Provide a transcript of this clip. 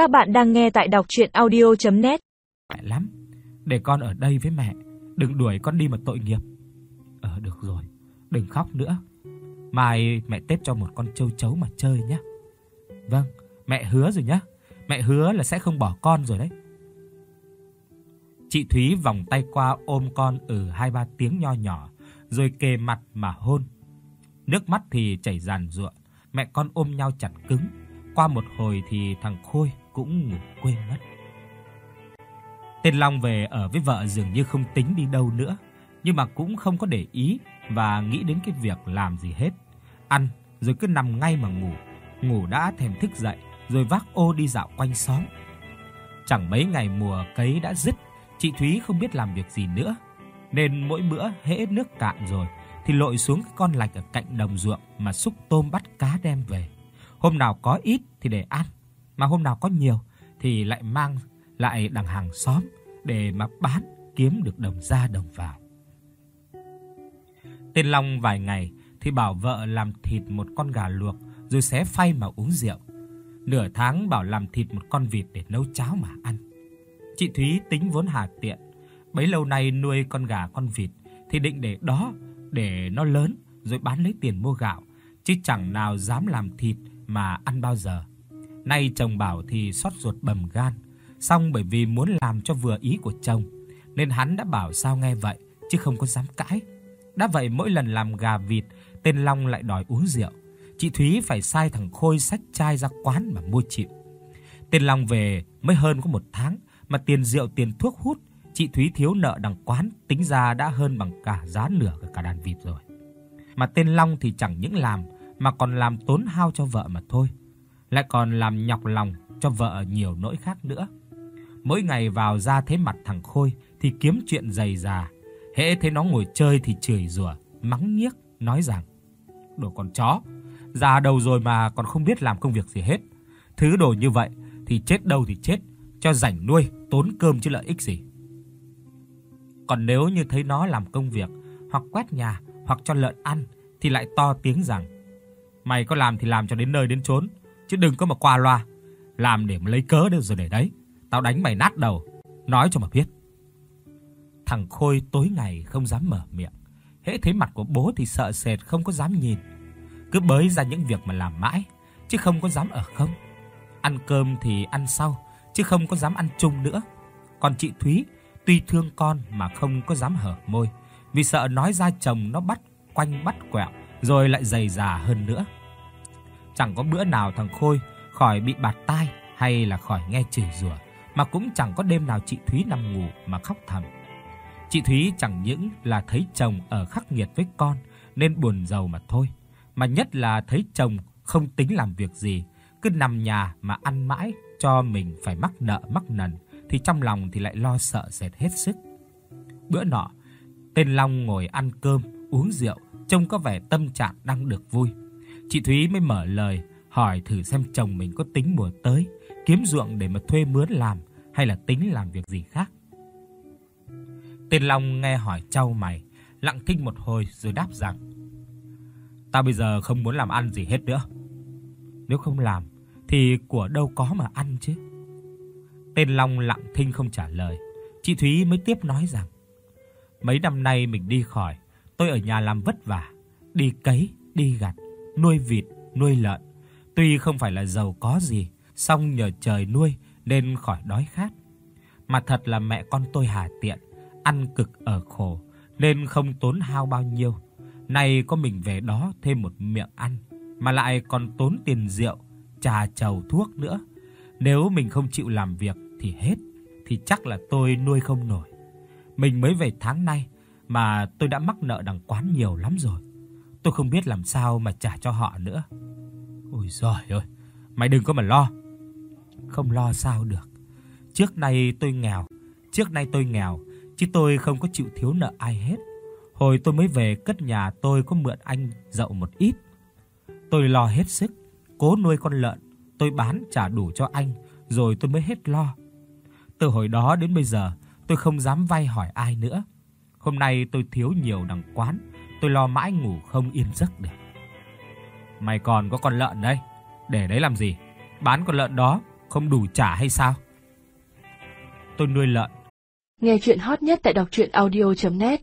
Các bạn đang nghe tại đọc audio net Mẹ lắm, để con ở đây với mẹ, đừng đuổi con đi mà tội nghiệp. Ờ được rồi, đừng khóc nữa. Mai mẹ tết cho một con châu chấu mà chơi nhé. Vâng, mẹ hứa rồi nhé. Mẹ hứa là sẽ không bỏ con rồi đấy. Chị Thúy vòng tay qua ôm con ở hai ba tiếng nho nhỏ, rồi kề mặt mà hôn. Nước mắt thì chảy ràn rụa, mẹ con ôm nhau chặt cứng. Qua một hồi thì thằng Khôi cũng ngủ quên mất. Tên Long về ở với vợ dường như không tính đi đâu nữa, nhưng mà cũng không có để ý và nghĩ đến cái việc làm gì hết. Ăn rồi cứ nằm ngay mà ngủ, ngủ đã thèm thức dậy rồi vác ô đi dạo quanh xóm. Chẳng mấy ngày mùa cấy đã dứt, chị Thúy không biết làm việc gì nữa, nên mỗi bữa hễ nước cạn rồi thì lội xuống cái con lạch ở cạnh đồng ruộng mà xúc tôm bắt cá đem về. Hôm nào có ít thì để ăn, mà hôm nào có nhiều thì lại mang lại đằng hàng xóm để mà bán kiếm được đồng ra đồng vào. Tên Long vài ngày thì bảo vợ làm thịt một con gà luộc rồi xé phay mà uống rượu. Nửa tháng bảo làm thịt một con vịt để nấu cháo mà ăn. Chị Thúy tính vốn hà tiện, bấy lâu nay nuôi con gà con vịt thì định để đó để nó lớn rồi bán lấy tiền mua gạo, chứ chẳng nào dám làm thịt mà ăn bao giờ. Nay chồng bảo thì xót ruột bầm gan, xong bởi vì muốn làm cho vừa ý của chồng nên hắn đã bảo sao nghe vậy chứ không có dám cãi. Đã vậy mỗi lần làm gà vịt, tên Long lại đòi uống rượu. Chị Thúy phải sai thằng Khôi xách chai ra quán mà mua chịu. Tên Long về mới hơn có một tháng mà tiền rượu tiền thuốc hút, chị Thúy thiếu nợ đằng quán tính ra đã hơn bằng cả giá nửa cả đàn vịt rồi. Mà tên Long thì chẳng những làm mà còn làm tốn hao cho vợ mà thôi, lại còn làm nhọc lòng cho vợ nhiều nỗi khác nữa. Mỗi ngày vào ra thấy mặt thằng Khôi thì kiếm chuyện dày già, hễ thấy nó ngồi chơi thì chửi rủa, mắng nhiếc, nói rằng: "Đồ con chó, già đầu rồi mà còn không biết làm công việc gì hết. Thứ đồ như vậy thì chết đâu thì chết, cho rảnh nuôi, tốn cơm chứ lợi ích gì." Còn nếu như thấy nó làm công việc hoặc quét nhà hoặc cho lợn ăn thì lại to tiếng rằng: "Mày có làm thì làm cho đến nơi đến chốn, chứ đừng có mà qua loa, làm để mà lấy cớ đâu rồi để đấy, tao đánh mày nát đầu, nói cho mà biết." Thằng Khôi tối ngày không dám mở miệng, hễ thấy mặt của bố thì sợ sệt không có dám nhìn, cứ bới ra những việc mà làm mãi, chứ không có dám ở không. Ăn cơm thì ăn sau, chứ không có dám ăn chung nữa. Còn chị Thúy tuy thương con mà không có dám hở môi, vì sợ nói ra chồng nó bắt quanh bắt quẹo rồi lại dày già hơn nữa. Chẳng có bữa nào thằng Khôi khỏi bị bạt tai hay là khỏi nghe chửi rủa, mà cũng chẳng có đêm nào chị Thúy nằm ngủ mà khóc thầm. Chị Thúy chẳng những là thấy chồng ở khắc nghiệt với con nên buồn rầu mà thôi, mà nhất là thấy chồng không tính làm việc gì, cứ nằm nhà mà ăn mãi cho mình phải mắc nợ mắc nần thì trong lòng thì lại lo sợ sệt hết sức. Bữa nọ, tên Long ngồi ăn cơm, uống rượu, trông có vẻ tâm trạng đang được vui. Chị Thúy mới mở lời hỏi thử xem chồng mình có tính mùa tới kiếm ruộng để mà thuê mướn làm hay là tính làm việc gì khác. Tên Long nghe hỏi trao mày, lặng thinh một hồi rồi đáp rằng: "Tao bây giờ không muốn làm ăn gì hết nữa. Nếu không làm thì của đâu có mà ăn chứ." Tên Long lặng thinh không trả lời. Chị Thúy mới tiếp nói rằng: "Mấy năm nay mình đi khỏi, tôi ở nhà làm vất vả, đi cấy, đi gặt, nuôi vịt, nuôi lợn. Tuy không phải là giàu có gì, song nhờ trời nuôi nên khỏi đói khát. Mà thật là mẹ con tôi hà tiện, ăn cực ở khổ nên không tốn hao bao nhiêu. Nay có mình về đó thêm một miệng ăn mà lại còn tốn tiền rượu, trà trầu thuốc nữa. Nếu mình không chịu làm việc thì hết, thì chắc là tôi nuôi không nổi. Mình mới về tháng nay mà tôi đã mắc nợ đằng quán nhiều lắm rồi. Tôi không biết làm sao mà trả cho họ nữa. Ôi giời ơi, mày đừng có mà lo. Không lo sao được. Trước nay tôi nghèo, trước nay tôi nghèo, chứ tôi không có chịu thiếu nợ ai hết. Hồi tôi mới về cất nhà tôi có mượn anh dậu một ít. Tôi lo hết sức, cố nuôi con lợn, tôi bán trả đủ cho anh rồi tôi mới hết lo. Từ hồi đó đến bây giờ, tôi không dám vay hỏi ai nữa. Hôm nay tôi thiếu nhiều đằng quán, tôi lo mãi ngủ không yên giấc được. Mày còn có con lợn đấy, để đấy làm gì? Bán con lợn đó không đủ trả hay sao? Tôi nuôi lợn. Nghe chuyện hot nhất tại đọc audio net